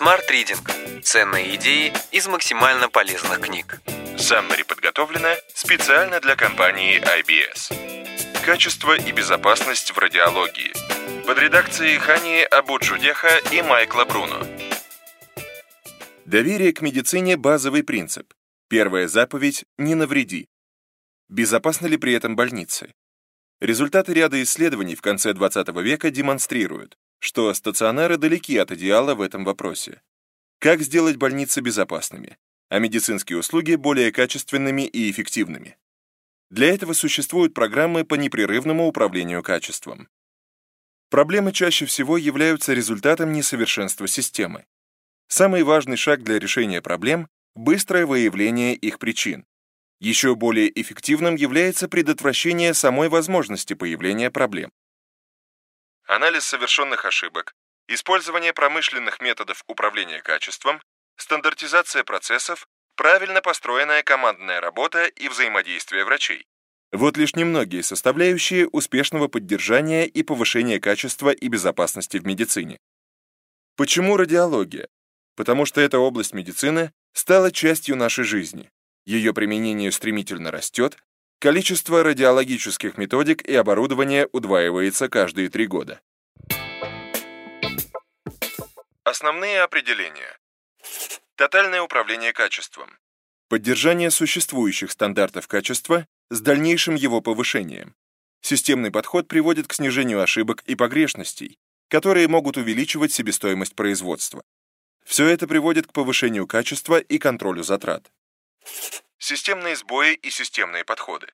Smart Reading. Ценные идеи из максимально полезных книг. Саммари подготовлена специально для компании IBS. Качество и безопасность в радиологии. Под редакцией Хани Абуджудеха и Майкла Бруно. Доверие к медицине – базовый принцип. Первая заповедь – не навреди. Безопасны ли при этом больницы? Результаты ряда исследований в конце 20 века демонстрируют, что стационары далеки от идеала в этом вопросе. Как сделать больницы безопасными, а медицинские услуги более качественными и эффективными? Для этого существуют программы по непрерывному управлению качеством. Проблемы чаще всего являются результатом несовершенства системы. Самый важный шаг для решения проблем – быстрое выявление их причин. Еще более эффективным является предотвращение самой возможности появления проблем анализ совершенных ошибок, использование промышленных методов управления качеством, стандартизация процессов, правильно построенная командная работа и взаимодействие врачей. Вот лишь немногие составляющие успешного поддержания и повышения качества и безопасности в медицине. Почему радиология? Потому что эта область медицины стала частью нашей жизни. Ее применение стремительно растет, Количество радиологических методик и оборудования удваивается каждые три года. Основные определения. Тотальное управление качеством. Поддержание существующих стандартов качества с дальнейшим его повышением. Системный подход приводит к снижению ошибок и погрешностей, которые могут увеличивать себестоимость производства. Все это приводит к повышению качества и контролю затрат системные сбои и системные подходы.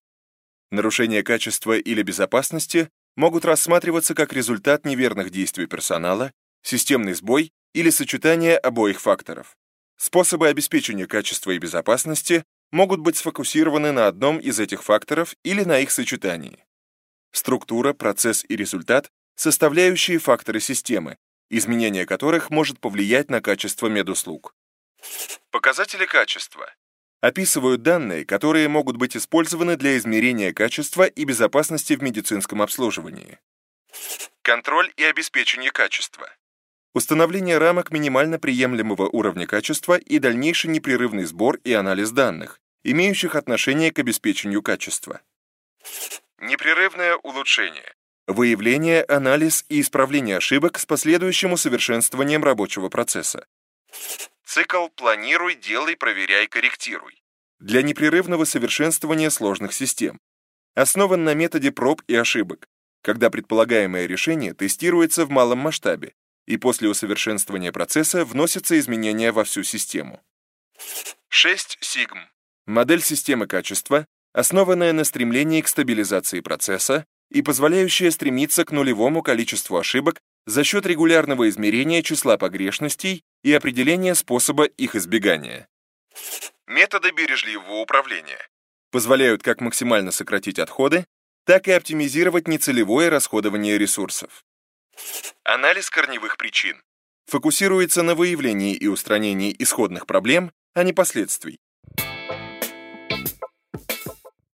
Нарушение качества или безопасности могут рассматриваться как результат неверных действий персонала, системный сбой или сочетание обоих факторов. Способы обеспечения качества и безопасности могут быть сфокусированы на одном из этих факторов или на их сочетании. Структура, процесс и результат — составляющие факторы системы, изменение которых может повлиять на качество медуслуг. Показатели качества описывают данные, которые могут быть использованы для измерения качества и безопасности в медицинском обслуживании. Контроль и обеспечение качества. Установление рамок минимально приемлемого уровня качества и дальнейший непрерывный сбор и анализ данных, имеющих отношение к обеспечению качества. Непрерывное улучшение. Выявление, анализ и исправление ошибок с последующим усовершенствованием рабочего процесса. Цикл «Планируй, делай, проверяй, корректируй» для непрерывного совершенствования сложных систем. Основан на методе проб и ошибок, когда предполагаемое решение тестируется в малом масштабе, и после усовершенствования процесса вносятся изменения во всю систему. 6 сигм. Модель системы качества, основанная на стремлении к стабилизации процесса и позволяющая стремиться к нулевому количеству ошибок за счет регулярного измерения числа погрешностей и определения способа их избегания. Методы бережливого управления позволяют как максимально сократить отходы, так и оптимизировать нецелевое расходование ресурсов. Анализ корневых причин фокусируется на выявлении и устранении исходных проблем, а не последствий.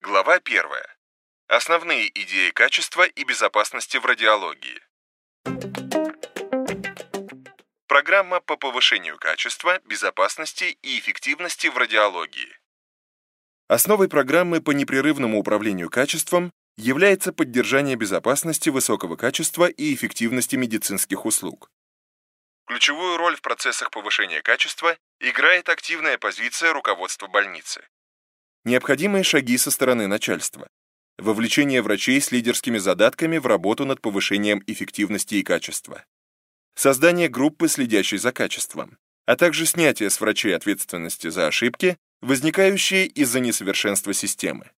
Глава 1. Основные идеи качества и безопасности в радиологии. Программа по повышению качества, безопасности и эффективности в радиологии. Основой программы по непрерывному управлению качеством является поддержание безопасности высокого качества и эффективности медицинских услуг. Ключевую роль в процессах повышения качества играет активная позиция руководства больницы. Необходимые шаги со стороны начальства. Вовлечение врачей с лидерскими задатками в работу над повышением эффективности и качества создание группы, следящей за качеством, а также снятие с врачей ответственности за ошибки, возникающие из-за несовершенства системы.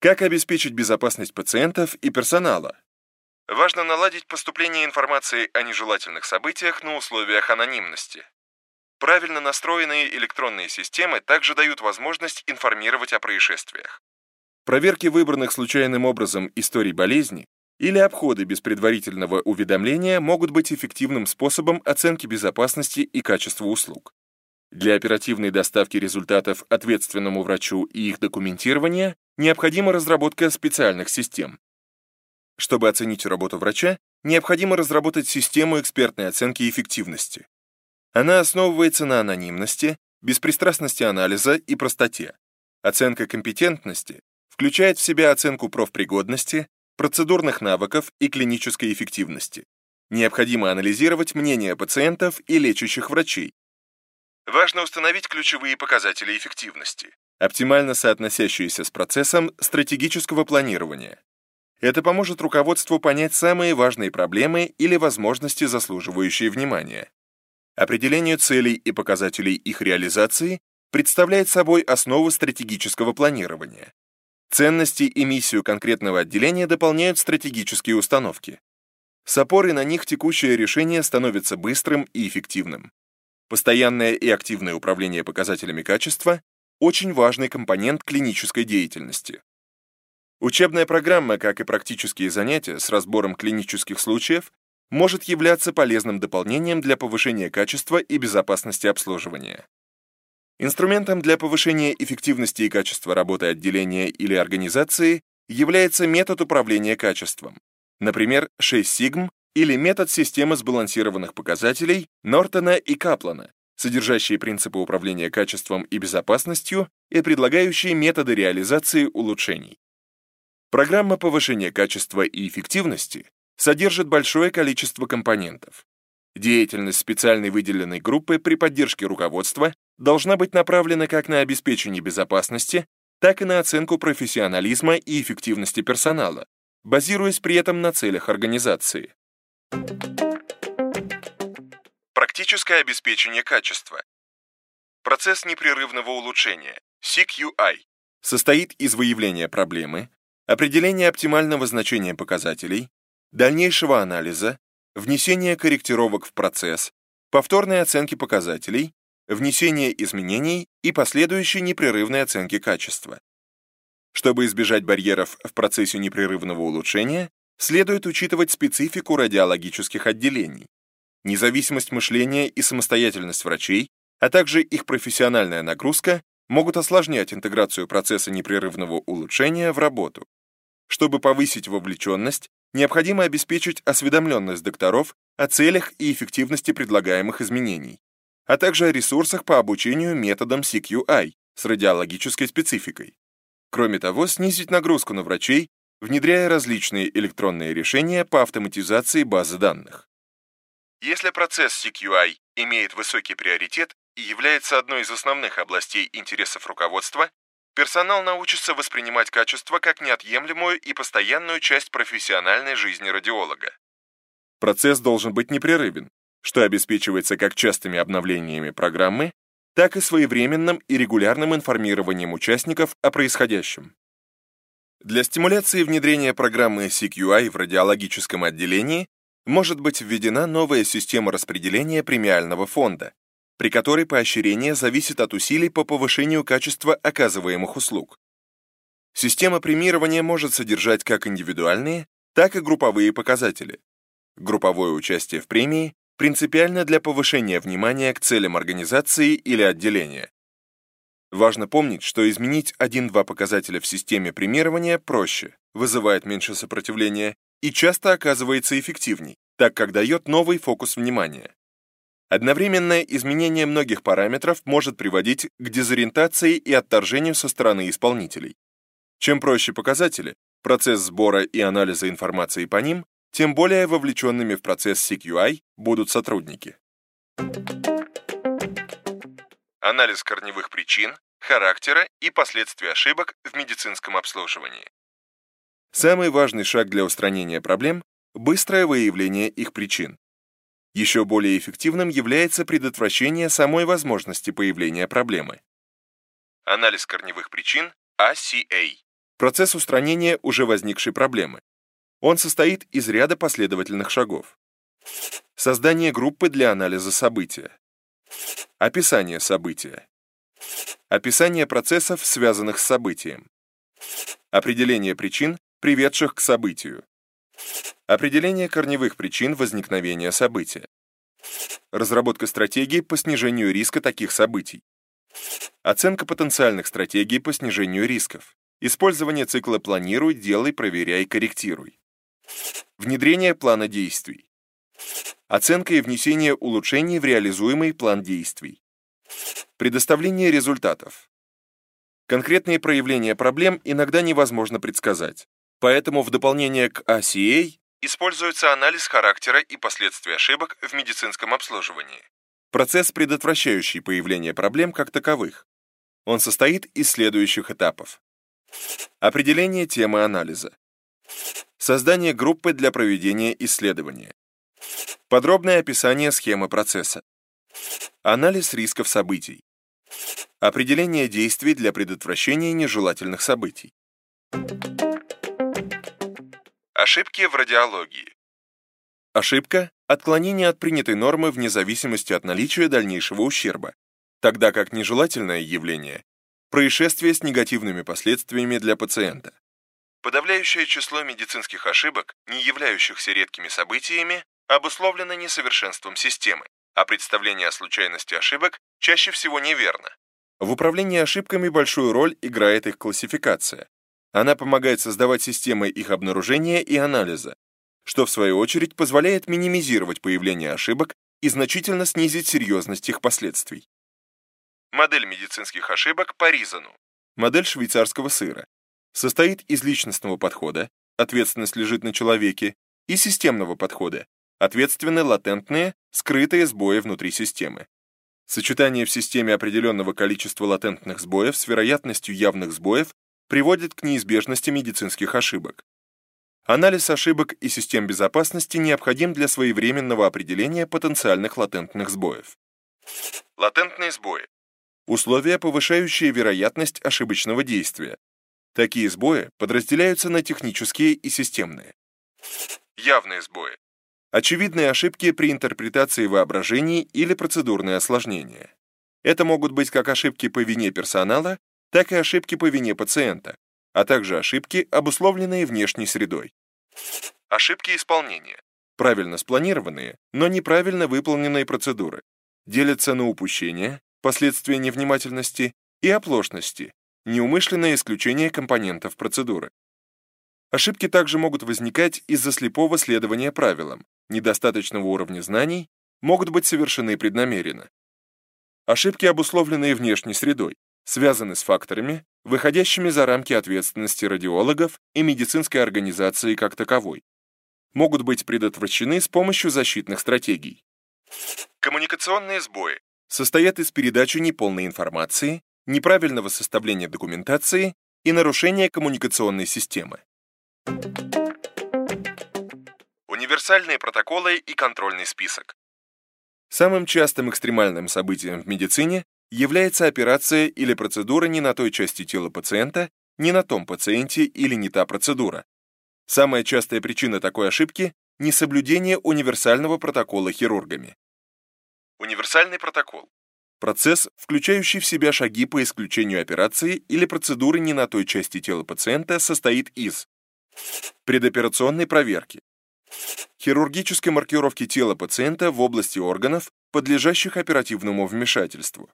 Как обеспечить безопасность пациентов и персонала? Важно наладить поступление информации о нежелательных событиях на условиях анонимности. Правильно настроенные электронные системы также дают возможность информировать о происшествиях. Проверки выбранных случайным образом историй болезни или обходы без предварительного уведомления могут быть эффективным способом оценки безопасности и качества услуг. Для оперативной доставки результатов ответственному врачу и их документирования необходима разработка специальных систем. Чтобы оценить работу врача, необходимо разработать систему экспертной оценки эффективности. Она основывается на анонимности, беспристрастности анализа и простоте. Оценка компетентности включает в себя оценку профпригодности, процедурных навыков и клинической эффективности. Необходимо анализировать мнения пациентов и лечащих врачей. Важно установить ключевые показатели эффективности, оптимально соотносящиеся с процессом стратегического планирования. Это поможет руководству понять самые важные проблемы или возможности, заслуживающие внимания. Определение целей и показателей их реализации представляет собой основу стратегического планирования. Ценности и миссию конкретного отделения дополняют стратегические установки. С опорой на них текущее решение становится быстрым и эффективным. Постоянное и активное управление показателями качества – очень важный компонент клинической деятельности. Учебная программа, как и практические занятия с разбором клинических случаев, может являться полезным дополнением для повышения качества и безопасности обслуживания. Инструментом для повышения эффективности и качества работы отделения или организации является метод управления качеством, например, 6 сигм или метод системы сбалансированных показателей Нортона и Каплана, содержащие принципы управления качеством и безопасностью и предлагающие методы реализации улучшений. Программа повышения качества и эффективности содержит большое количество компонентов. Деятельность специальной выделенной группы при поддержке руководства должна быть направлена как на обеспечение безопасности, так и на оценку профессионализма и эффективности персонала, базируясь при этом на целях организации. Практическое обеспечение качества. Процесс непрерывного улучшения, CQI, состоит из выявления проблемы, определение оптимального значения показателей, дальнейшего анализа, внесение корректировок в процесс, повторной оценки показателей, внесение изменений и последующей непрерывной оценки качества. Чтобы избежать барьеров в процессе непрерывного улучшения, следует учитывать специфику радиологических отделений, независимость мышления и самостоятельность врачей, а также их профессиональная нагрузка могут осложнять интеграцию процесса непрерывного улучшения в работу. Чтобы повысить вовлеченность, необходимо обеспечить осведомленность докторов о целях и эффективности предлагаемых изменений, а также о ресурсах по обучению методам CQI с радиологической спецификой. Кроме того, снизить нагрузку на врачей, внедряя различные электронные решения по автоматизации базы данных. Если процесс CQI имеет высокий приоритет и является одной из основных областей интересов руководства, персонал научится воспринимать качество как неотъемлемую и постоянную часть профессиональной жизни радиолога. Процесс должен быть непрерывен, что обеспечивается как частыми обновлениями программы, так и своевременным и регулярным информированием участников о происходящем. Для стимуляции внедрения программы CQI в радиологическом отделении может быть введена новая система распределения премиального фонда, при которой поощрение зависит от усилий по повышению качества оказываемых услуг. Система премирования может содержать как индивидуальные, так и групповые показатели. Групповое участие в премии принципиально для повышения внимания к целям организации или отделения. Важно помнить, что изменить один-два показателя в системе премирования проще, вызывает меньше сопротивления и часто оказывается эффективней, так как дает новый фокус внимания. Одновременное изменение многих параметров может приводить к дезориентации и отторжению со стороны исполнителей. Чем проще показатели, процесс сбора и анализа информации по ним, тем более вовлеченными в процесс CQI будут сотрудники. Анализ корневых причин, характера и последствий ошибок в медицинском обслуживании. Самый важный шаг для устранения проблем – быстрое выявление их причин. Еще более эффективным является предотвращение самой возможности появления проблемы. Анализ корневых причин ACA. Процесс устранения уже возникшей проблемы. Он состоит из ряда последовательных шагов. Создание группы для анализа события. Описание события. Описание процессов, связанных с событием. Определение причин, приведших к событию. Определение корневых причин возникновения события. Разработка стратегий по снижению риска таких событий. Оценка потенциальных стратегий по снижению рисков. Использование цикла «планируй», «делай», «проверяй», «корректируй». Внедрение плана действий. Оценка и внесение улучшений в реализуемый план действий. Предоставление результатов. Конкретные проявления проблем иногда невозможно предсказать. Поэтому в дополнение к ACA используется анализ характера и последствий ошибок в медицинском обслуживании. Процесс, предотвращающий появление проблем как таковых. Он состоит из следующих этапов. Определение темы анализа. Создание группы для проведения исследования. Подробное описание схемы процесса. Анализ рисков событий. Определение действий для предотвращения нежелательных событий. Ошибки в радиологии. Ошибка – отклонение от принятой нормы вне зависимости от наличия дальнейшего ущерба, тогда как нежелательное явление – происшествие с негативными последствиями для пациента. Подавляющее число медицинских ошибок, не являющихся редкими событиями, обусловлено несовершенством системы, а представление о случайности ошибок чаще всего неверно. В управлении ошибками большую роль играет их классификация. Она помогает создавать системы их обнаружения и анализа, что в свою очередь позволяет минимизировать появление ошибок и значительно снизить серьезность их последствий. Модель медицинских ошибок по Ризану. Модель швейцарского сыра. Состоит из личностного подхода, ответственность лежит на человеке, и системного подхода, ответственны латентные, скрытые сбои внутри системы. Сочетание в системе определенного количества латентных сбоев с вероятностью явных сбоев приводит к неизбежности медицинских ошибок. Анализ ошибок и систем безопасности необходим для своевременного определения потенциальных латентных сбоев. Латентные сбои. Условия, повышающие вероятность ошибочного действия. Такие сбои подразделяются на технические и системные. Явные сбои. Очевидные ошибки при интерпретации воображений или процедурные осложнения. Это могут быть как ошибки по вине персонала, так и ошибки по вине пациента, а также ошибки, обусловленные внешней средой. Ошибки исполнения. Правильно спланированные, но неправильно выполненные процедуры. Делятся на упущения, последствия невнимательности и оплошности, неумышленное исключение компонентов процедуры. Ошибки также могут возникать из-за слепого следования правилам, недостаточного уровня знаний, могут быть совершены преднамеренно. Ошибки, обусловленные внешней средой, связаны с факторами, выходящими за рамки ответственности радиологов и медицинской организации как таковой. Могут быть предотвращены с помощью защитных стратегий. Коммуникационные сбои состоят из передачи неполной информации, неправильного составления документации и нарушения коммуникационной системы. Универсальные протоколы и контрольный список. Самым частым экстремальным событием в медицине является операция или процедура не на той части тела пациента, не на том пациенте или не та процедура. Самая частая причина такой ошибки – несоблюдение универсального протокола хирургами. Универсальный протокол – процесс, включающий в себя шаги по исключению операции или процедуры не на той части тела пациента, состоит из предоперационной проверки, хирургической маркировки тела пациента в области органов, подлежащих оперативному вмешательству,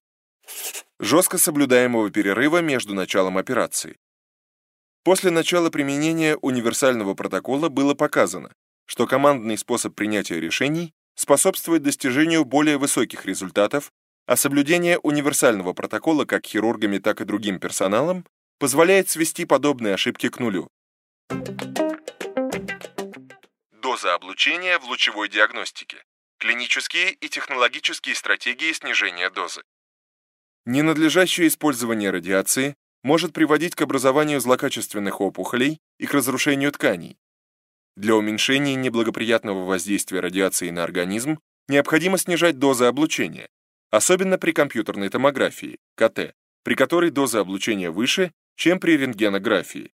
жестко соблюдаемого перерыва между началом операции. После начала применения универсального протокола было показано, что командный способ принятия решений способствует достижению более высоких результатов, а соблюдение универсального протокола как хирургами, так и другим персоналом позволяет свести подобные ошибки к нулю. Доза облучения в лучевой диагностике. Клинические и технологические стратегии снижения дозы. Ненадлежащее использование радиации может приводить к образованию злокачественных опухолей и к разрушению тканей. Для уменьшения неблагоприятного воздействия радиации на организм необходимо снижать дозы облучения, особенно при компьютерной томографии, КТ, при которой доза облучения выше, чем при рентгенографии.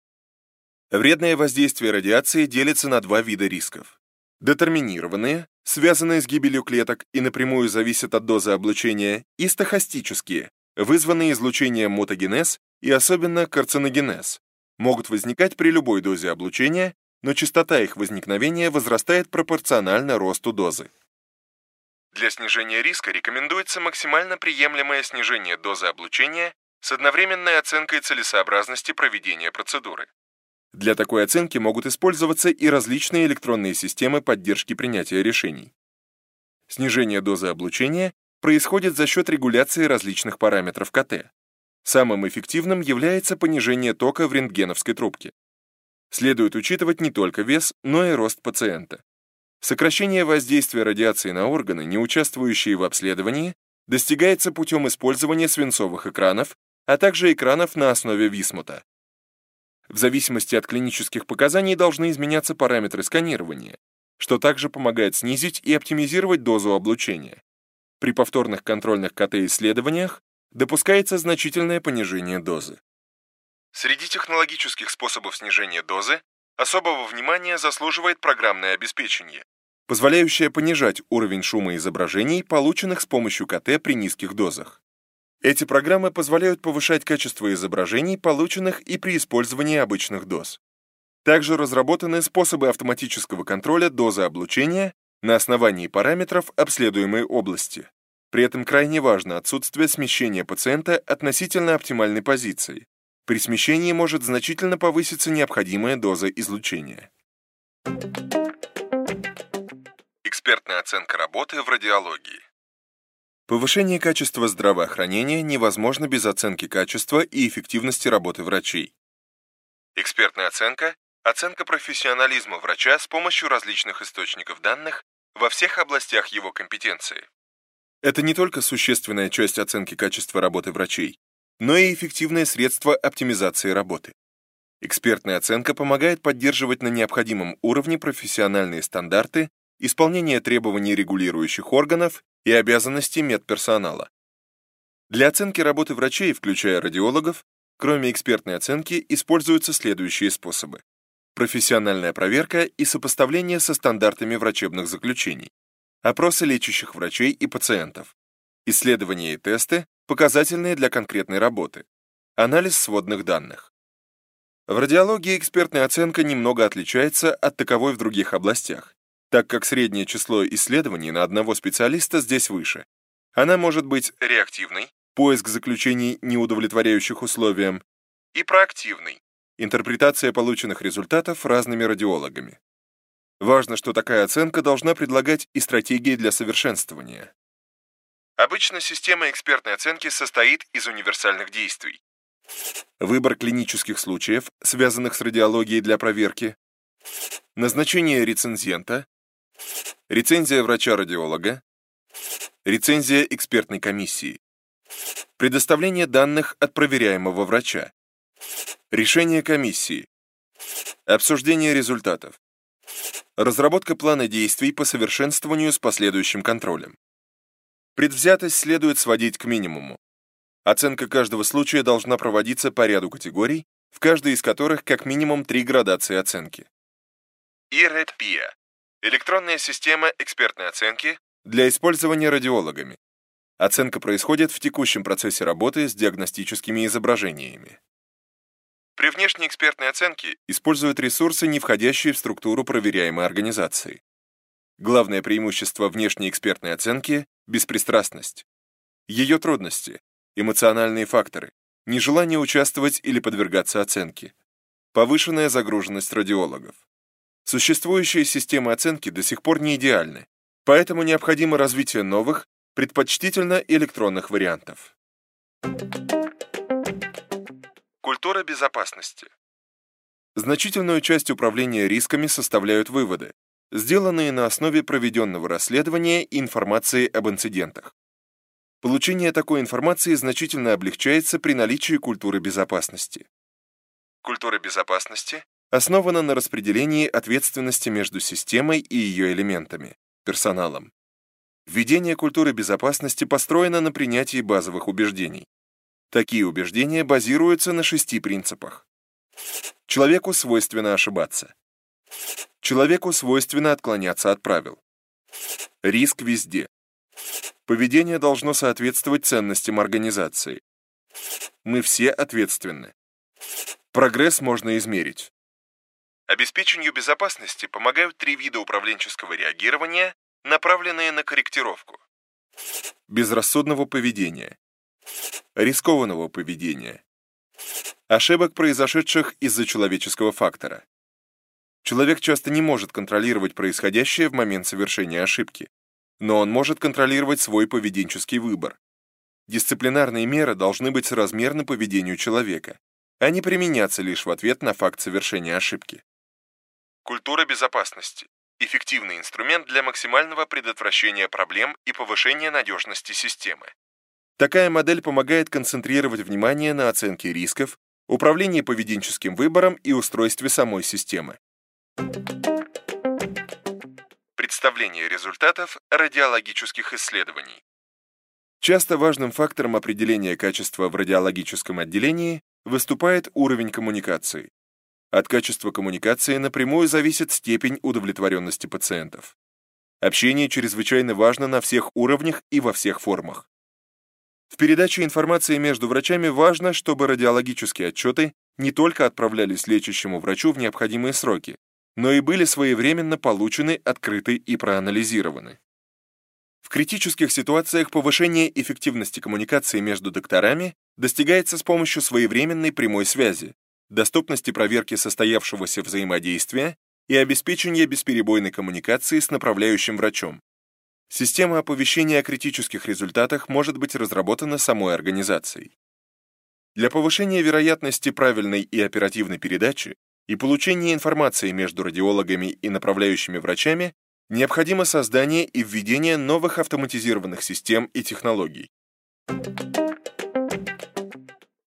Вредное воздействие радиации делится на два вида рисков. Детерминированные, связанные с гибелью клеток и напрямую зависят от дозы облучения, и стохастические, вызванные излучением мутагенез и особенно карциногенез, могут возникать при любой дозе облучения, но частота их возникновения возрастает пропорционально росту дозы. Для снижения риска рекомендуется максимально приемлемое снижение дозы облучения с одновременной оценкой целесообразности проведения процедуры. Для такой оценки могут использоваться и различные электронные системы поддержки принятия решений. Снижение дозы облучения происходит за счет регуляции различных параметров КТ. Самым эффективным является понижение тока в рентгеновской трубке. Следует учитывать не только вес, но и рост пациента. Сокращение воздействия радиации на органы, не участвующие в обследовании, достигается путем использования свинцовых экранов, а также экранов на основе висмута. В зависимости от клинических показаний должны изменяться параметры сканирования, что также помогает снизить и оптимизировать дозу облучения. При повторных контрольных КТ-исследованиях допускается значительное понижение дозы. Среди технологических способов снижения дозы особого внимания заслуживает программное обеспечение, позволяющее понижать уровень шума изображений, полученных с помощью КТ при низких дозах. Эти программы позволяют повышать качество изображений, полученных и при использовании обычных доз. Также разработаны способы автоматического контроля дозы облучения на основании параметров обследуемой области. При этом крайне важно отсутствие смещения пациента относительно оптимальной позиции. При смещении может значительно повыситься необходимая доза излучения. Экспертная оценка работы в радиологии. Повышение качества здравоохранения невозможно без оценки качества и эффективности работы врачей. Экспертная оценка – оценка профессионализма врача с помощью различных источников данных во всех областях его компетенции. Это не только существенная часть оценки качества работы врачей, но и эффективное средство оптимизации работы. Экспертная оценка помогает поддерживать на необходимом уровне профессиональные стандарты, исполнение требований регулирующих органов и обязанностей медперсонала. Для оценки работы врачей, включая радиологов, кроме экспертной оценки, используются следующие способы. Профессиональная проверка и сопоставление со стандартами врачебных заключений, опросы лечащих врачей и пациентов, исследования и тесты, показательные для конкретной работы, анализ сводных данных. В радиологии экспертная оценка немного отличается от таковой в других областях, так как среднее число исследований на одного специалиста здесь выше. Она может быть реактивной, поиск заключений, не удовлетворяющих условиям, и проактивной, интерпретация полученных результатов разными радиологами. Важно, что такая оценка должна предлагать и стратегии для совершенствования. Обычно система экспертной оценки состоит из универсальных действий. Выбор клинических случаев, связанных с радиологией для проверки, назначение рецензента, рецензия врача-радиолога, рецензия экспертной комиссии, предоставление данных от проверяемого врача, решение комиссии, обсуждение результатов, разработка плана действий по совершенствованию с последующим контролем. Предвзятость следует сводить к минимуму. Оценка каждого случая должна проводиться по ряду категорий, в каждой из которых как минимум три градации оценки. IREDPIA – электронная система экспертной оценки для использования радиологами. Оценка происходит в текущем процессе работы с диагностическими изображениями. При внешней экспертной оценке используют ресурсы, не входящие в структуру проверяемой организации. Главное преимущество внешней экспертной оценки – беспристрастность. Ее трудности – эмоциональные факторы, нежелание участвовать или подвергаться оценке, повышенная загруженность радиологов. Существующие системы оценки до сих пор не идеальны, поэтому необходимо развитие новых, предпочтительно электронных вариантов. Культура безопасности. Значительную часть управления рисками составляют выводы, сделанные на основе проведенного расследования и информации об инцидентах. Получение такой информации значительно облегчается при наличии культуры безопасности. Культура безопасности основана на распределении ответственности между системой и ее элементами, персоналом. Введение культуры безопасности построено на принятии базовых убеждений. Такие убеждения базируются на шести принципах. Человеку свойственно ошибаться. Человеку свойственно отклоняться от правил. Риск везде. Поведение должно соответствовать ценностям организации. Мы все ответственны. Прогресс можно измерить. Обеспечению безопасности помогают три вида управленческого реагирования, направленные на корректировку. Безрассудного поведения. Рискованного поведения. Ошибок, произошедших из-за человеческого фактора. Человек часто не может контролировать происходящее в момент совершения ошибки. но он может контролировать свой поведенческий выбор. Дисциплинарные меры должны быть соразмерны поведению человека, а не применяться лишь в ответ на факт совершения ошибки. Культура безопасности – эффективный инструмент для максимального предотвращения проблем и повышения надежности системы. Такая модель помогает концентрировать внимание на оценке рисков, управлении поведенческим выбором и устройстве самой системы. Представление результатов радиологических исследований. Часто важным фактором определения качества в радиологическом отделении выступает уровень коммуникации. От качества коммуникации напрямую зависит степень удовлетворенности пациентов. Общение чрезвычайно важно на всех уровнях и во всех формах. В передаче информации между врачами важно, чтобы радиологические отчеты не только отправлялись лечащему врачу в необходимые сроки, но и были своевременно получены, открыты и проанализированы. В критических ситуациях повышение эффективности коммуникации между докторами достигается с помощью своевременной прямой связи, доступности проверки состоявшегося взаимодействия и обеспечения бесперебойной коммуникации с направляющим врачом. Система оповещения о критических результатах может быть разработана самой организацией. Для повышения вероятности правильной и оперативной передачи и получения информации между радиологами и направляющими врачами необходимо создание и введение новых автоматизированных систем и технологий.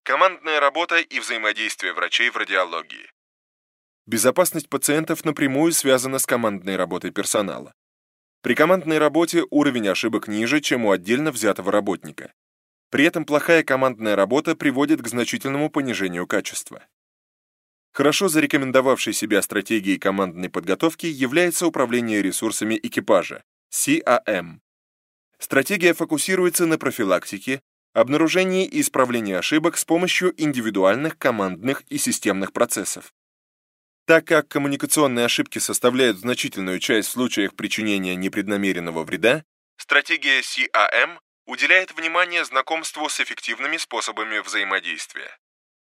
Командная работа и взаимодействие врачей в радиологии. Безопасность пациентов напрямую связана с командной работой персонала. При командной работе уровень ошибок ниже, чем у отдельно взятого работника. При этом плохая командная работа приводит к значительному понижению качества. Хорошо зарекомендовавшей себя стратегией командной подготовки является управление ресурсами экипажа, CAM. Стратегия фокусируется на профилактике, обнаружении и исправлении ошибок с помощью индивидуальных командных и системных процессов. Так как коммуникационные ошибки составляют значительную часть в случаях причинения непреднамеренного вреда, стратегия CAM уделяет внимание знакомству с эффективными способами взаимодействия.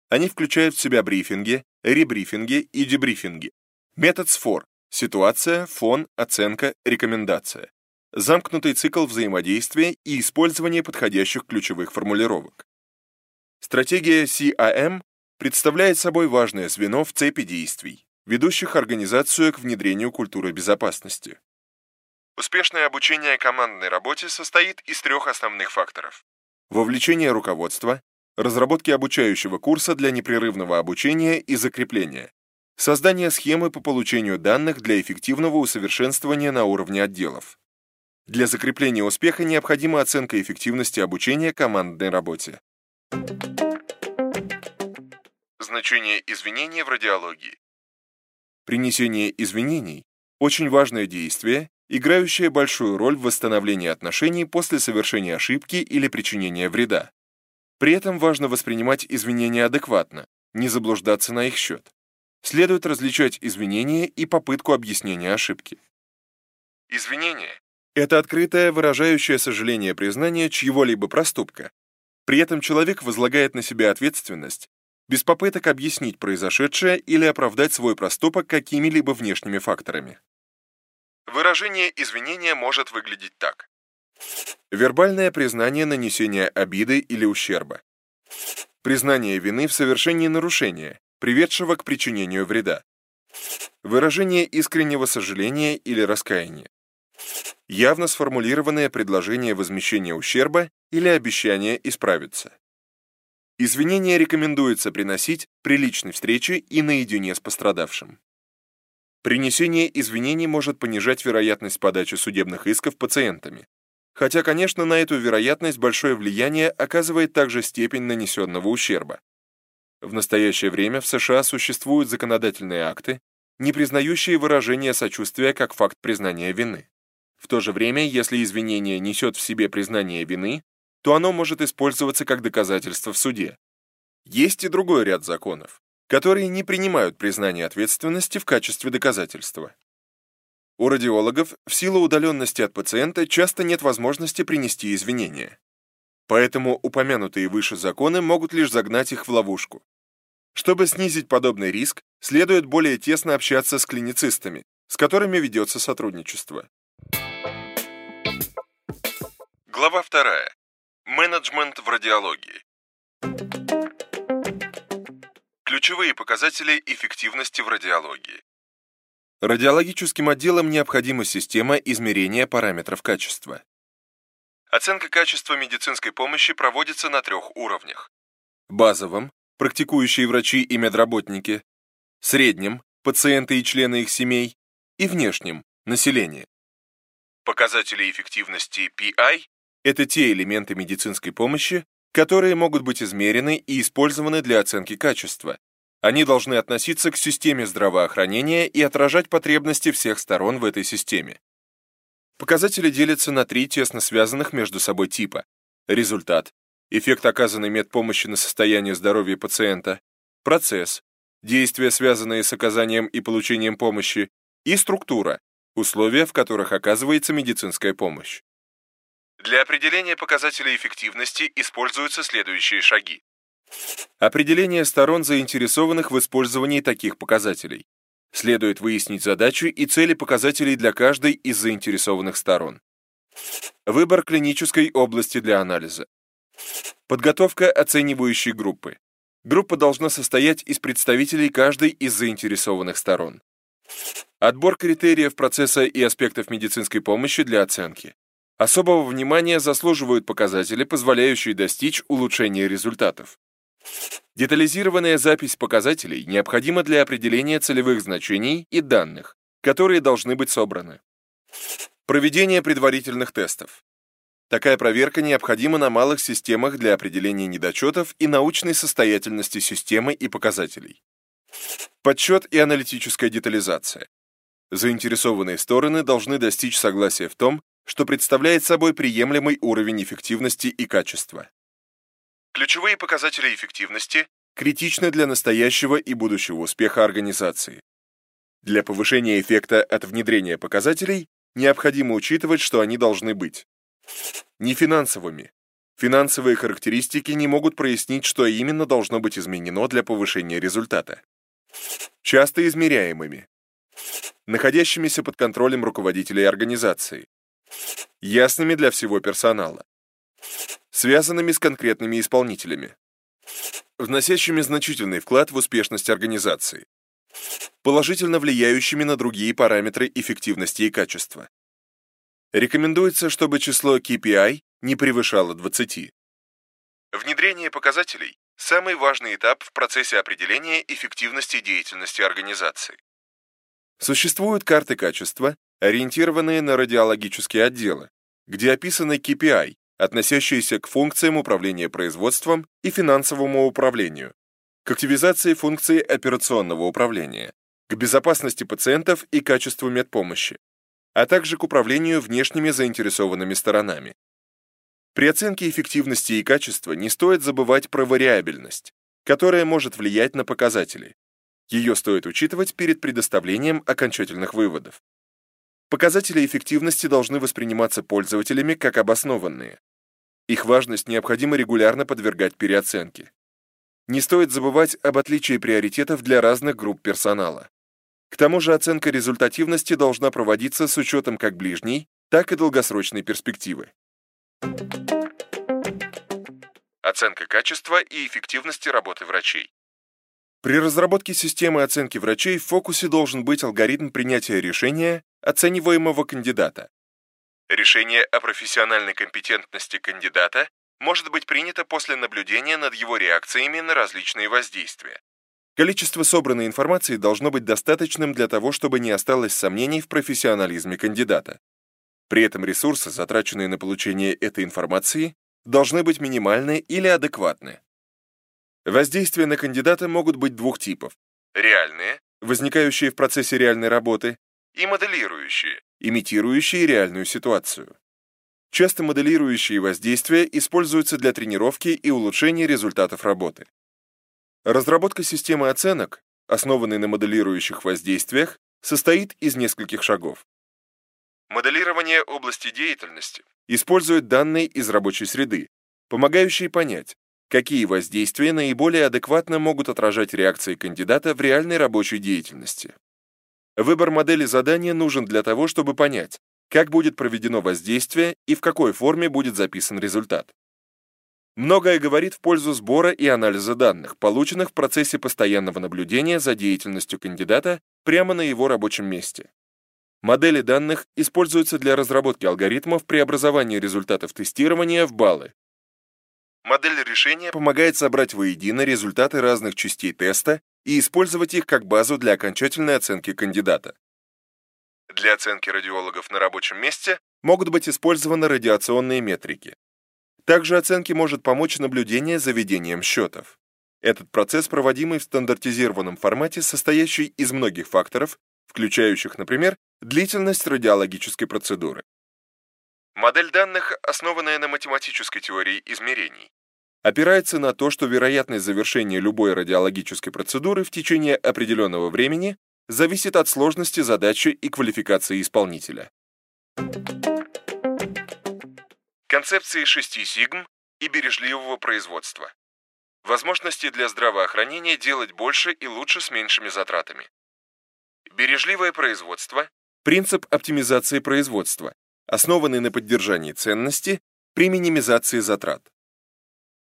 Они включают в себя брифинги, ребрифинги и дебрифинги. Метод СФОР – ситуация, фон, оценка, рекомендация. Замкнутый цикл взаимодействия и использование подходящих ключевых формулировок. Стратегия CAM представляет собой важное звено в цепи действий ведущих организацию к внедрению культуры безопасности. Успешное обучение командной работе состоит из трех основных факторов. Вовлечение руководства, разработки обучающего курса для непрерывного обучения и закрепления, создание схемы по получению данных для эффективного усовершенствования на уровне отделов. Для закрепления успеха необходима оценка эффективности обучения командной работе. Значение извинения в радиологии. Принесение извинений – очень важное действие, играющее большую роль в восстановлении отношений после совершения ошибки или причинения вреда. При этом важно воспринимать извинения адекватно, не заблуждаться на их счет. Следует различать извинения и попытку объяснения ошибки. Извинение – это открытое, выражающее сожаление признание чьего-либо проступка. При этом человек возлагает на себя ответственность без попыток объяснить произошедшее или оправдать свой проступок какими-либо внешними факторами. Выражение извинения может выглядеть так. Вербальное признание нанесения обиды или ущерба. Признание вины в совершении нарушения, приведшего к причинению вреда. Выражение искреннего сожаления или раскаяния. Явно сформулированное предложение возмещения ущерба или обещание исправиться. Извинения рекомендуется приносить при личной встрече и наедине с пострадавшим. Принесение извинений может понижать вероятность подачи судебных исков пациентами. Хотя, конечно, на эту вероятность большое влияние оказывает также степень нанесенного ущерба. В настоящее время в США существуют законодательные акты, не признающие выражение сочувствия как факт признания вины. В то же время, если извинение несет в себе признание вины, то оно может использоваться как доказательство в суде. Есть и другой ряд законов, которые не принимают признание ответственности в качестве доказательства. У радиологов в силу удаленности от пациента часто нет возможности принести извинения. Поэтому упомянутые выше законы могут лишь загнать их в ловушку. Чтобы снизить подобный риск, следует более тесно общаться с клиницистами, с которыми ведется сотрудничество. Глава 2. Менеджмент в радиологии. Ключевые показатели эффективности в радиологии. Радиологическим отделам необходима система измерения параметров качества. Оценка качества медицинской помощи проводится на трех уровнях. Базовом – практикующие врачи и медработники, среднем – пациенты и члены их семей, и внешнем – население. Показатели эффективности PI – это те элементы медицинской помощи, которые могут быть измерены и использованы для оценки качества. Они должны относиться к системе здравоохранения и отражать потребности всех сторон в этой системе. Показатели делятся на три тесно связанных между собой типа. Результат – эффект оказанной медпомощи на состояние здоровья пациента, процесс – действия, связанные с оказанием и получением помощи, и структура – условия, в которых оказывается медицинская помощь. Для определения показателей эффективности используются следующие шаги. Определение сторон, заинтересованных в использовании таких показателей. Следует выяснить задачу и цели показателей для каждой из заинтересованных сторон. Выбор клинической области для анализа. Подготовка оценивающей группы. Группа должна состоять из представителей каждой из заинтересованных сторон. Отбор критериев процесса и аспектов медицинской помощи для оценки. Особого внимания заслуживают показатели, позволяющие достичь улучшения результатов. Детализированная запись показателей необходима для определения целевых значений и данных, которые должны быть собраны. Проведение предварительных тестов. Такая проверка необходима на малых системах для определения недочетов и научной состоятельности системы и показателей. Подсчет и аналитическая детализация. Заинтересованные стороны должны достичь согласия в том, что представляет собой приемлемый уровень эффективности и качества. Ключевые показатели эффективности критичны для настоящего и будущего успеха организации. Для повышения эффекта от внедрения показателей необходимо учитывать, что они должны быть нефинансовыми. Финансовые характеристики не могут прояснить, что именно должно быть изменено для повышения результата. Часто измеряемыми. Находящимися под контролем руководителей организации ясными для всего персонала, связанными с конкретными исполнителями, вносящими значительный вклад в успешность организации, положительно влияющими на другие параметры эффективности и качества. Рекомендуется, чтобы число KPI не превышало 20. Внедрение показателей – самый важный этап в процессе определения эффективности деятельности организации. Существуют карты качества, ориентированные на радиологические отделы, где описаны KPI, относящиеся к функциям управления производством и финансовому управлению, к активизации функции операционного управления, к безопасности пациентов и качеству медпомощи, а также к управлению внешними заинтересованными сторонами. При оценке эффективности и качества не стоит забывать про вариабельность, которая может влиять на показатели. Ее стоит учитывать перед предоставлением окончательных выводов. Показатели эффективности должны восприниматься пользователями как обоснованные. Их важность необходимо регулярно подвергать переоценке. Не стоит забывать об отличии приоритетов для разных групп персонала. К тому же оценка результативности должна проводиться с учетом как ближней, так и долгосрочной перспективы. Оценка качества и эффективности работы врачей. При разработке системы оценки врачей в фокусе должен быть алгоритм принятия решения оцениваемого кандидата. Решение о профессиональной компетентности кандидата может быть принято после наблюдения над его реакциями на различные воздействия. Количество собранной информации должно быть достаточным для того, чтобы не осталось сомнений в профессионализме кандидата. При этом ресурсы, затраченные на получение этой информации, должны быть минимальны или адекватны. Воздействия на кандидата могут быть двух типов. Реальные, возникающие в процессе реальной работы, и моделирующие, имитирующие реальную ситуацию. Часто моделирующие воздействия используются для тренировки и улучшения результатов работы. Разработка системы оценок, основанной на моделирующих воздействиях, состоит из нескольких шагов. Моделирование области деятельности использует данные из рабочей среды, помогающие понять, какие воздействия наиболее адекватно могут отражать реакции кандидата в реальной рабочей деятельности. Выбор модели задания нужен для того, чтобы понять, как будет проведено воздействие и в какой форме будет записан результат. Многое говорит в пользу сбора и анализа данных, полученных в процессе постоянного наблюдения за деятельностью кандидата прямо на его рабочем месте. Модели данных используются для разработки алгоритмов преобразования результатов тестирования в баллы. Модель решения помогает собрать воедино результаты разных частей теста и использовать их как базу для окончательной оценки кандидата. Для оценки радиологов на рабочем месте могут быть использованы радиационные метрики. Также оценке может помочь наблюдение за ведением счетов. Этот процесс проводимый в стандартизированном формате, состоящий из многих факторов, включающих, например, длительность радиологической процедуры. Модель данных, основанная на математической теории измерений, опирается на то, что вероятность завершения любой радиологической процедуры в течение определенного времени зависит от сложности задачи и квалификации исполнителя. Концепции шести сигм и бережливого производства. Возможности для здравоохранения делать больше и лучше с меньшими затратами. Бережливое производство – принцип оптимизации производства, основанный на поддержании ценности при минимизации затрат.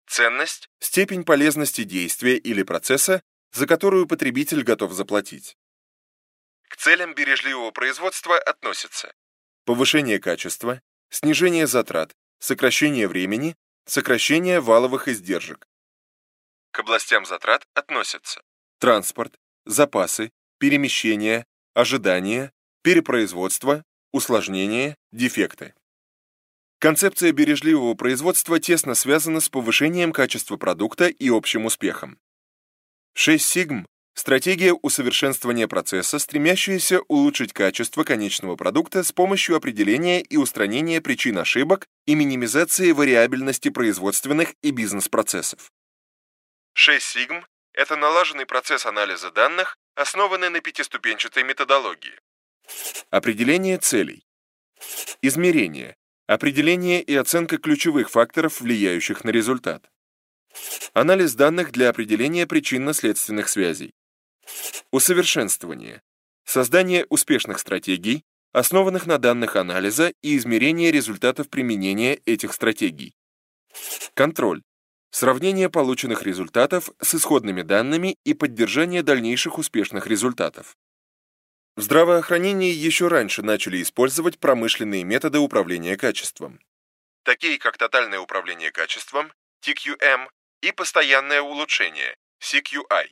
Ценность – степень полезности действия или процесса, за которую потребитель готов заплатить. К целям бережливого производства относятся повышение качества, снижение затрат, сокращение времени, сокращение валовых издержек. К областям затрат относятся транспорт, запасы, перемещение, ожидание, перепроизводство, усложнение, дефекты. Концепция бережливого производства тесно связана с повышением качества продукта и общим успехом. 6 сигм – стратегия усовершенствования процесса, стремящаяся улучшить качество конечного продукта с помощью определения и устранения причин ошибок и минимизации вариабельности производственных и бизнес-процессов. 6 сигм – это налаженный процесс анализа данных, основанный на пятиступенчатой методологии. Определение целей. Измерение. Определение и оценка ключевых факторов, влияющих на результат. Анализ данных для определения причинно-следственных связей. Усовершенствование. Создание успешных стратегий, основанных на данных анализа и измерения результатов применения этих стратегий. Контроль. Сравнение полученных результатов с исходными данными и поддержание дальнейших успешных результатов. В здравоохранении еще раньше начали использовать промышленные методы управления качеством, такие как тотальное управление качеством, TQM, и постоянное улучшение, CQI.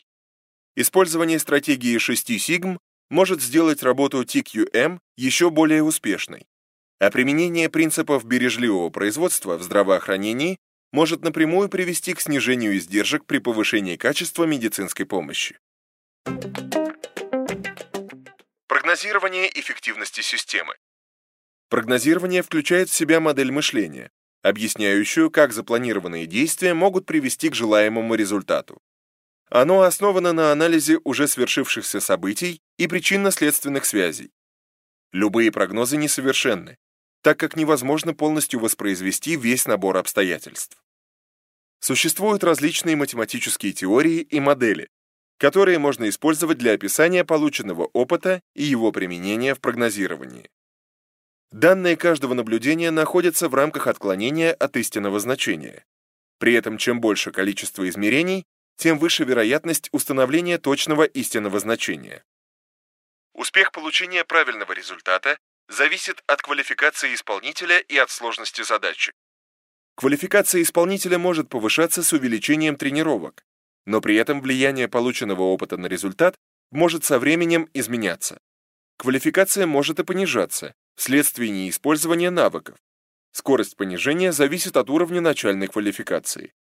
Использование стратегии 6 сигм может сделать работу TQM еще более успешной, а применение принципов бережливого производства в здравоохранении может напрямую привести к снижению издержек при повышении качества медицинской помощи. Прогнозирование эффективности системы. Прогнозирование включает в себя модель мышления, объясняющую, как запланированные действия могут привести к желаемому результату. Оно основано на анализе уже свершившихся событий и причинно-следственных связей. Любые прогнозы несовершенны, так как невозможно полностью воспроизвести весь набор обстоятельств. Существуют различные математические теории и модели, которые можно использовать для описания полученного опыта и его применения в прогнозировании. Данные каждого наблюдения находятся в рамках отклонения от истинного значения. При этом чем больше количество измерений, тем выше вероятность установления точного истинного значения. Успех получения правильного результата зависит от квалификации исполнителя и от сложности задачи. Квалификация исполнителя может повышаться с увеличением тренировок, но при этом влияние полученного опыта на результат может со временем изменяться. Квалификация может и понижаться вследствие неиспользования навыков. Скорость понижения зависит от уровня начальной квалификации.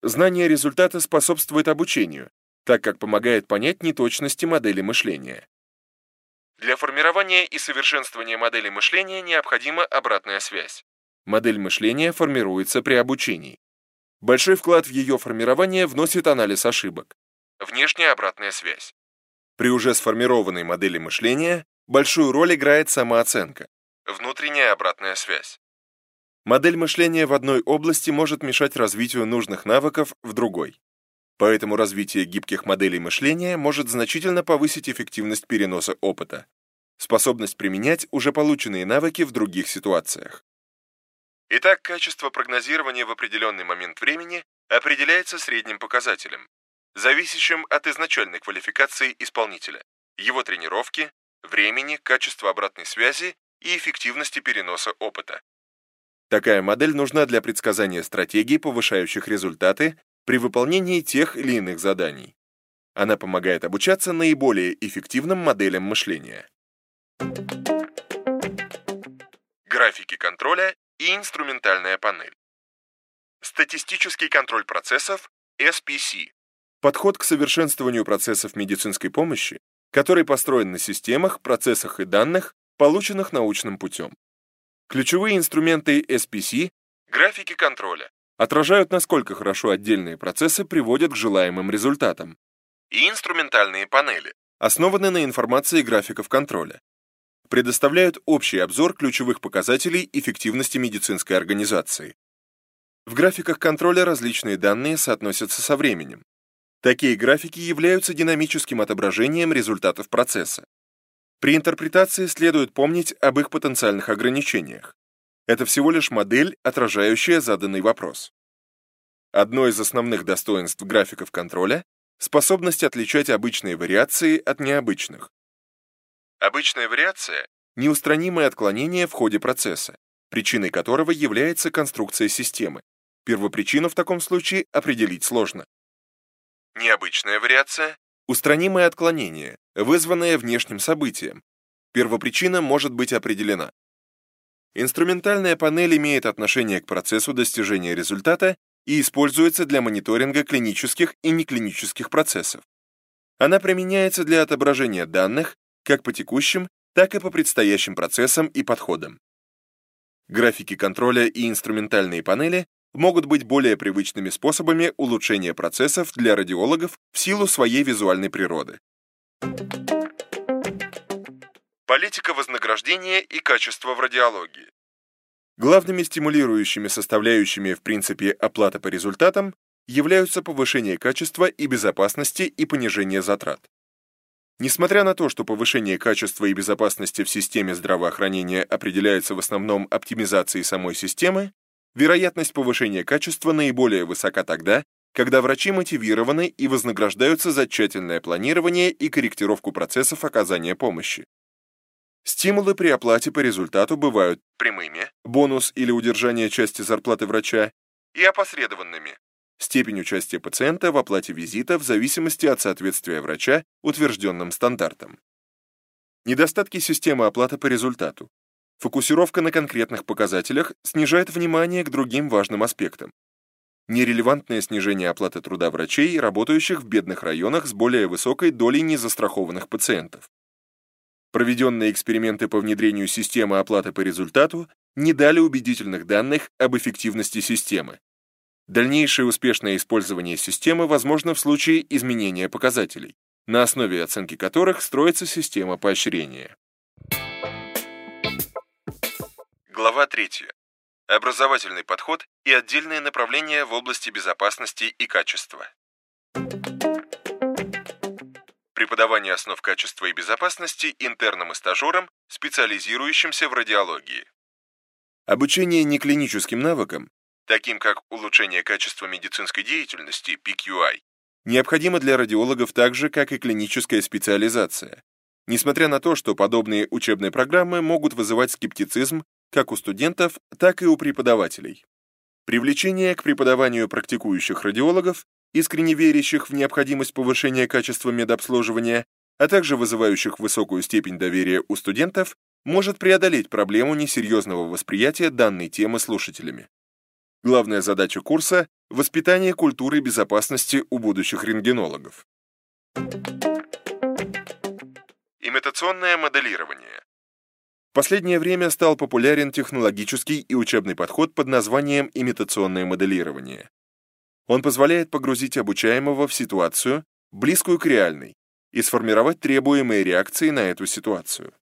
Знание результата способствует обучению, так как помогает понять неточности модели мышления. Для формирования и совершенствования модели мышления необходима обратная связь. Модель мышления формируется при обучении. Большой вклад в ее формирование вносит анализ ошибок. Внешняя обратная связь. При уже сформированной модели мышления большую роль играет самооценка. Внутренняя обратная связь. Модель мышления в одной области может мешать развитию нужных навыков в другой. Поэтому развитие гибких моделей мышления может значительно повысить эффективность переноса опыта. способность применять уже полученные навыки в других ситуациях. Итак, качество прогнозирования в определенный момент времени определяется средним показателем, зависящим от изначальной квалификации исполнителя, его тренировки, времени, качества обратной связи и эффективности переноса опыта. Такая модель нужна для предсказания стратегий, повышающих результаты при выполнении тех или иных заданий. Она помогает обучаться наиболее эффективным моделям мышления. Графики контроля и инструментальная панель. Статистический контроль процессов SPC. Подход к совершенствованию процессов медицинской помощи, который построен на системах, процессах и данных, полученных научным путем. Ключевые инструменты SPC, графики контроля, отражают, насколько хорошо отдельные процессы приводят к желаемым результатам. И инструментальные панели основаны на информации графиков контроля. Предоставляют общий обзор ключевых показателей эффективности медицинской организации. В графиках контроля различные данные соотносятся со временем. Такие графики являются динамическим отображением результатов процесса. При интерпретации следует помнить об их потенциальных ограничениях. Это всего лишь модель, отражающая заданный вопрос. Одно из основных достоинств графиков контроля — способность отличать обычные вариации от необычных. Обычная вариация — неустранимое отклонение в ходе процесса, причиной которого является конструкция системы. Первопричину в таком случае определить сложно. Необычная вариация — устранимое отклонение, вызванное внешним событием. Первопричина может быть определена. Инструментальная панель имеет отношение к процессу достижения результата и используется для мониторинга клинических и неклинических процессов. Она применяется для отображения данных как по текущим, так и по предстоящим процессам и подходам. Графики контроля и инструментальные панели могут быть более привычными способами улучшения процессов для радиологов в силу своей визуальной природы. Политика вознаграждения и качества в радиологии. Главными стимулирующими составляющими в принципе оплата по результатам являются повышение качества и безопасности и понижение затрат. Несмотря на то, что повышение качества и безопасности в системе здравоохранения определяется в основном оптимизацией самой системы, вероятность повышения качества наиболее высока тогда, когда врачи мотивированы и вознаграждаются за тщательное планирование и корректировку процессов оказания помощи. Стимулы при оплате по результату бывают прямыми, бонус или удержание части зарплаты врача, и опосредованными, степень участия пациента в оплате визита в зависимости от соответствия врача утвержденным стандартам. Недостатки системы оплаты по результату. Фокусировка на конкретных показателях снижает внимание к другим важным аспектам, нерелевантное снижение оплаты труда врачей, работающих в бедных районах с более высокой долей незастрахованных пациентов. Проведенные эксперименты по внедрению системы оплаты по результату не дали убедительных данных об эффективности системы. Дальнейшее успешное использование системы возможно в случае изменения показателей, на основе оценки которых строится система поощрения. Глава 3. Образовательный подход и отдельные направления в области безопасности и качества. Преподавание основ качества и безопасности интернам и стажерам, специализирующимся в радиологии. Обучение неклиническим навыкам, таким как улучшение качества медицинской деятельности, PQI, необходимо для радиологов так же, как и клиническая специализация, несмотря на то, что подобные учебные программы могут вызывать скептицизм как у студентов, так и у преподавателей. Привлечение к преподаванию практикующих радиологов, искренне верящих в необходимость повышения качества медобслуживания, а также вызывающих высокую степень доверия у студентов, может преодолеть проблему несерьезного восприятия данной темы слушателями. Главная задача курса – воспитание культуры безопасности у будущих рентгенологов. Имитационное моделирование. В последнее время стал популярен технологический и учебный подход под названием имитационное моделирование. Он позволяет погрузить обучаемого в ситуацию, близкую к реальной, и сформировать требуемые реакции на эту ситуацию.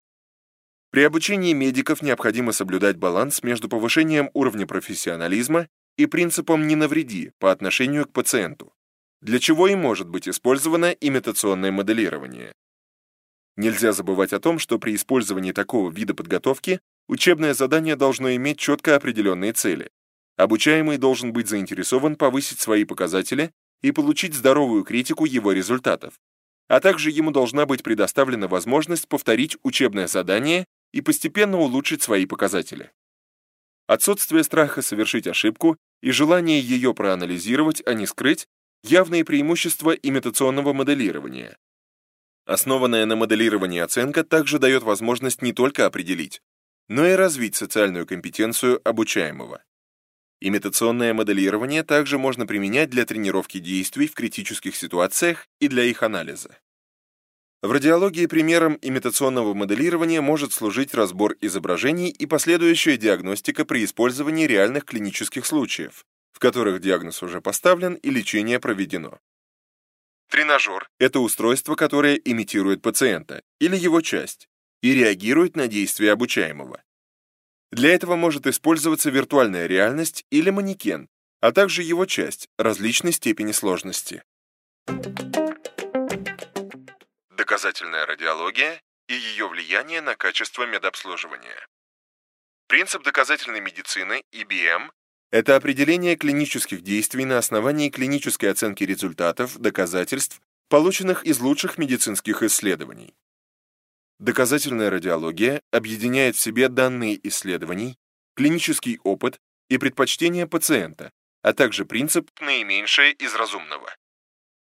При обучении медиков необходимо соблюдать баланс между повышением уровня профессионализма и принципом «не навреди» по отношению к пациенту, для чего и может быть использовано имитационное моделирование. Нельзя забывать о том, что при использовании такого вида подготовки учебное задание должно иметь четко определенные цели. Обучаемый должен быть заинтересован повысить свои показатели и получить здоровую критику его результатов, а также ему должна быть предоставлена возможность повторить учебное задание и постепенно улучшить свои показатели. Отсутствие страха совершить ошибку и желание ее проанализировать, а не скрыть, явные преимущества имитационного моделирования. Основанная на моделировании оценка также дает возможность не только определить, но и развить социальную компетенцию обучаемого. Имитационное моделирование также можно применять для тренировки действий в критических ситуациях и для их анализа. В радиологии примером имитационного моделирования может служить разбор изображений и последующая диагностика при использовании реальных клинических случаев, в которых диагноз уже поставлен и лечение проведено. Тренажер – это устройство, которое имитирует пациента или его часть и реагирует на действия обучаемого. Для этого может использоваться виртуальная реальность или манекен, а также его часть различной степени сложности. Доказательная радиология и ее влияние на качество медобслуживания. Принцип доказательной медицины, IBM, это определение клинических действий на основании клинической оценки результатов, доказательств, полученных из лучших медицинских исследований. Доказательная радиология объединяет в себе данные исследований, клинический опыт и предпочтения пациента, а также принцип «наименьшее из разумного».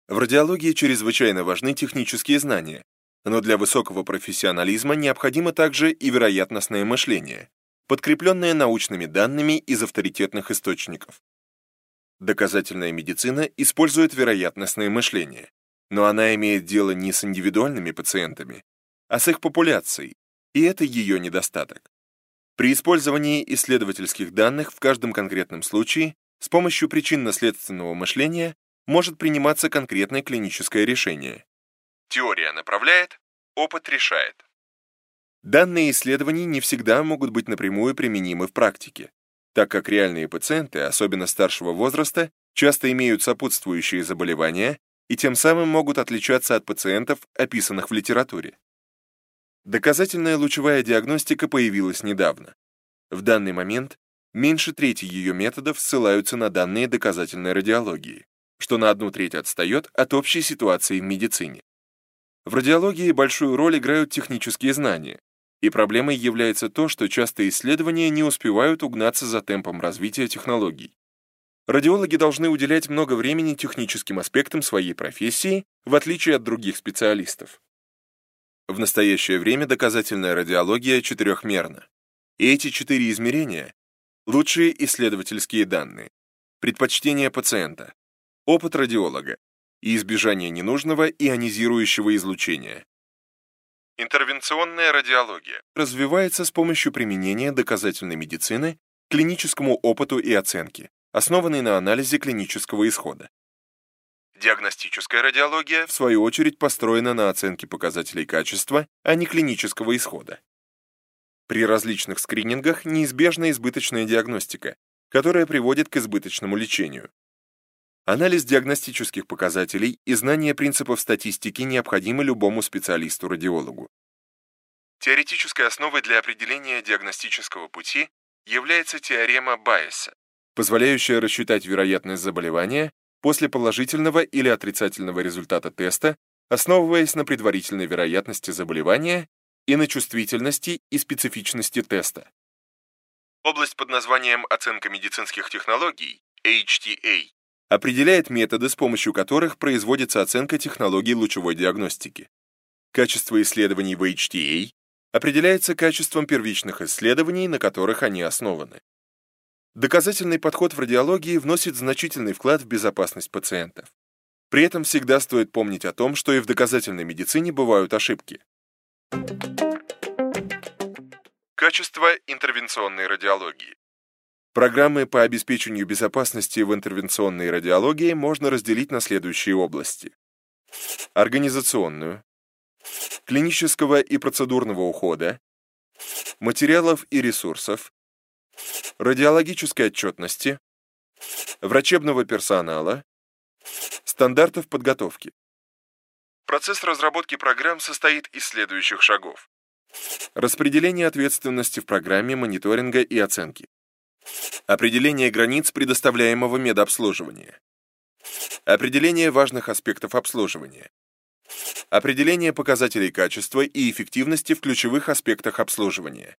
В радиологии чрезвычайно важны технические знания, но для высокого профессионализма необходимо также и вероятностное мышление, подкрепленное научными данными из авторитетных источников. Доказательная медицина использует вероятностное мышление, но она имеет дело не с индивидуальными пациентами, а с их популяцией, и это ее недостаток. При использовании исследовательских данных в каждом конкретном случае с помощью причинно-следственного мышления может приниматься конкретное клиническое решение. Теория направляет, опыт решает. Данные исследований не всегда могут быть напрямую применимы в практике, так как реальные пациенты, особенно старшего возраста, часто имеют сопутствующие заболевания и тем самым могут отличаться от пациентов, описанных в литературе. Доказательная лучевая диагностика появилась недавно. В данный момент меньше трети ее методов ссылаются на данные доказательной радиологии что на одну треть отстает от общей ситуации в медицине. В радиологии большую роль играют технические знания, и проблемой является то, что часто исследования не успевают угнаться за темпом развития технологий. Радиологи должны уделять много времени техническим аспектам своей профессии, в отличие от других специалистов. В настоящее время доказательная радиология четырехмерна. И эти четыре измерения — лучшие исследовательские данные, предпочтения пациента, опыт радиолога и избежание ненужного ионизирующего излучения. Интервенционная радиология развивается с помощью применения доказательной медицины клиническому опыту и оценке, основанной на анализе клинического исхода. Диагностическая радиология, в свою очередь, построена на оценке показателей качества, а не клинического исхода. При различных скринингах неизбежна избыточная диагностика, которая приводит к избыточному лечению, Анализ диагностических показателей и знание принципов статистики необходимы любому специалисту-радиологу. Теоретической основой для определения диагностического пути является теорема Байеса, позволяющая рассчитать вероятность заболевания после положительного или отрицательного результата теста, основываясь на предварительной вероятности заболевания и на чувствительности и специфичности теста. Область под названием «Оценка медицинских технологий» HTA определяет методы, с помощью которых производится оценка технологий лучевой диагностики. Качество исследований в HTA определяется качеством первичных исследований, на которых они основаны. Доказательный подход в радиологии вносит значительный вклад в безопасность пациентов. При этом всегда стоит помнить о том, что и в доказательной медицине бывают ошибки. Качество интервенционной радиологии. Программы по обеспечению безопасности в интервенционной радиологии можно разделить на следующие области. Организационную, клинического и процедурного ухода, материалов и ресурсов, радиологической отчетности, врачебного персонала, стандартов подготовки. Процесс разработки программ состоит из следующих шагов. Распределение ответственности в программе мониторинга и оценки. Определение границ предоставляемого медобслуживания. Определение важных аспектов обслуживания. Определение показателей качества и эффективности в ключевых аспектах обслуживания.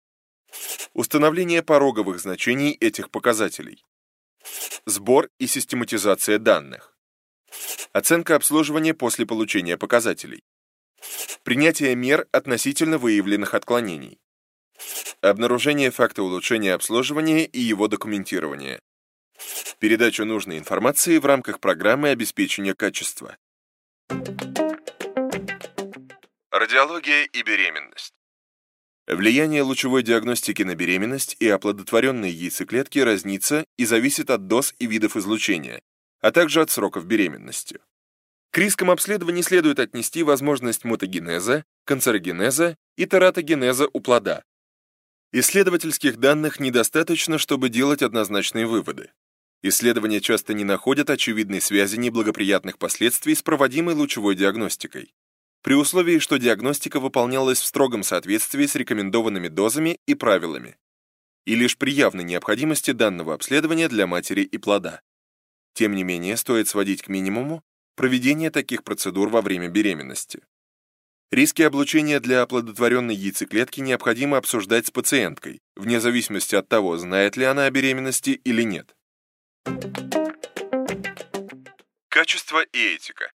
Установление пороговых значений этих показателей. Сбор и систематизация данных. Оценка обслуживания после получения показателей. Принятие мер относительно выявленных отклонений. Обнаружение факта улучшения обслуживания и его документирование. Передача нужной информации в рамках программы обеспечения качества. Радиология и беременность. Влияние лучевой диагностики на беременность и оплодотворенные яйцеклетки разнится и зависит от доз и видов излучения, а также от сроков беременности. К рискам обследования следует отнести возможность мутагенеза, канцерогенеза и тератогенеза у плода. Исследовательских данных недостаточно, чтобы делать однозначные выводы. Исследования часто не находят очевидной связи неблагоприятных последствий с проводимой лучевой диагностикой при условии, что диагностика выполнялась в строгом соответствии с рекомендованными дозами и правилами, и лишь при явной необходимости данного обследования для матери и плода. Тем не менее, стоит сводить к минимуму проведение таких процедур во время беременности. Риски облучения для оплодотворенной яйцеклетки необходимо обсуждать с пациенткой, вне зависимости от того, знает ли она о беременности или нет. Качество и этика.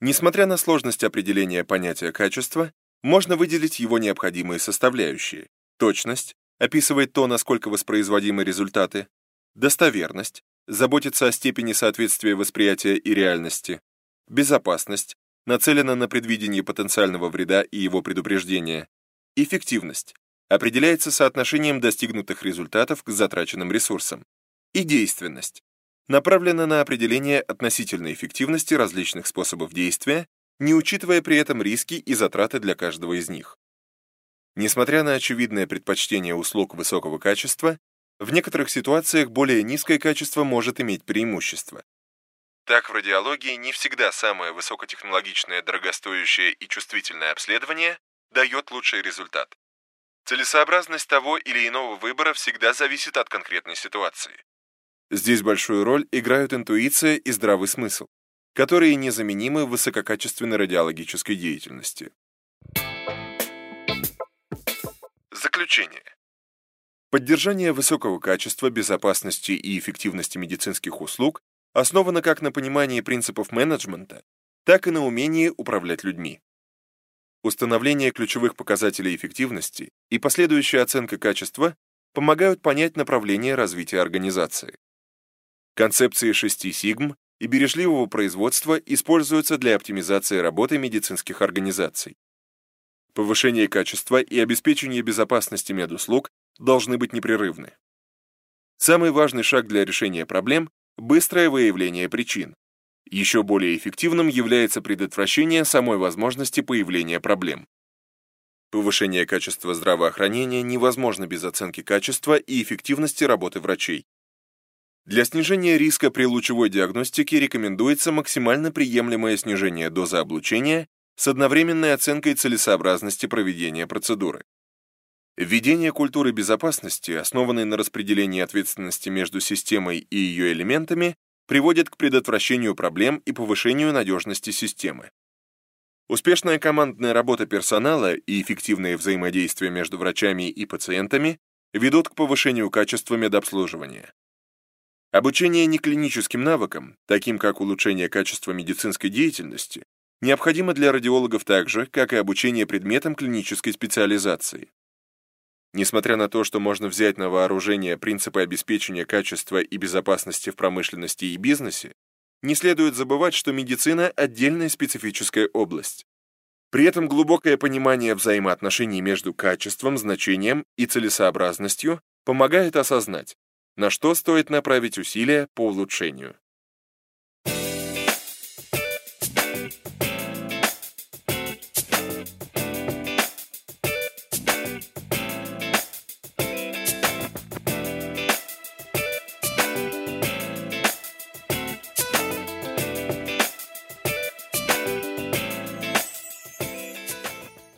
Несмотря на сложность определения понятия качества, можно выделить его необходимые составляющие. Точность описывает то, насколько воспроизводимы результаты, достоверность заботится о степени соответствия восприятия и реальности, безопасность нацелена на предвидение потенциального вреда и его предупреждение, эффективность определяется соотношением достигнутых результатов к затраченным ресурсам, и действенность направлена на определение относительной эффективности различных способов действия, не учитывая при этом риски и затраты для каждого из них. Несмотря на очевидное предпочтение услуг высокого качества, в некоторых ситуациях более низкое качество может иметь преимущество. Так, в радиологии не всегда самое высокотехнологичное, дорогостоящее и чувствительное обследование дает лучший результат. Целесообразность того или иного выбора всегда зависит от конкретной ситуации. Здесь большую роль играют интуиция и здравый смысл, которые незаменимы в высококачественной радиологической деятельности. Заключение. Поддержание высокого качества, безопасности и эффективности медицинских услуг основано как на понимании принципов менеджмента, так и на умении управлять людьми. Установление ключевых показателей эффективности и последующая оценка качества помогают понять направление развития организации. Концепции шести сигм и бережливого производства используются для оптимизации работы медицинских организаций. Повышение качества и обеспечение безопасности медуслуг должны быть непрерывны. Самый важный шаг для решения проблем – быстрое выявление причин. Еще более эффективным является предотвращение самой возможности появления проблем. Повышение качества здравоохранения невозможно без оценки качества и эффективности работы врачей. Для снижения риска при лучевой диагностике рекомендуется максимально приемлемое снижение дозы облучения с одновременной оценкой целесообразности проведения процедуры. Введение культуры безопасности, основанной на распределении ответственности между системой и ее элементами, приводит к предотвращению проблем и повышению надежности системы. Успешная командная работа персонала и эффективное взаимодействие между врачами и пациентами ведут к повышению качества медобслуживания. Обучение неклиническим навыкам, таким как улучшение качества медицинской деятельности, необходимо для радиологов так же, как и обучение предметам клинической специализации. Несмотря на то, что можно взять на вооружение принципы обеспечения качества и безопасности в промышленности и бизнесе, не следует забывать, что медицина – отдельная специфическая область. При этом глубокое понимание взаимоотношений между качеством, значением и целесообразностью помогает осознать, на что стоит направить усилия по улучшению.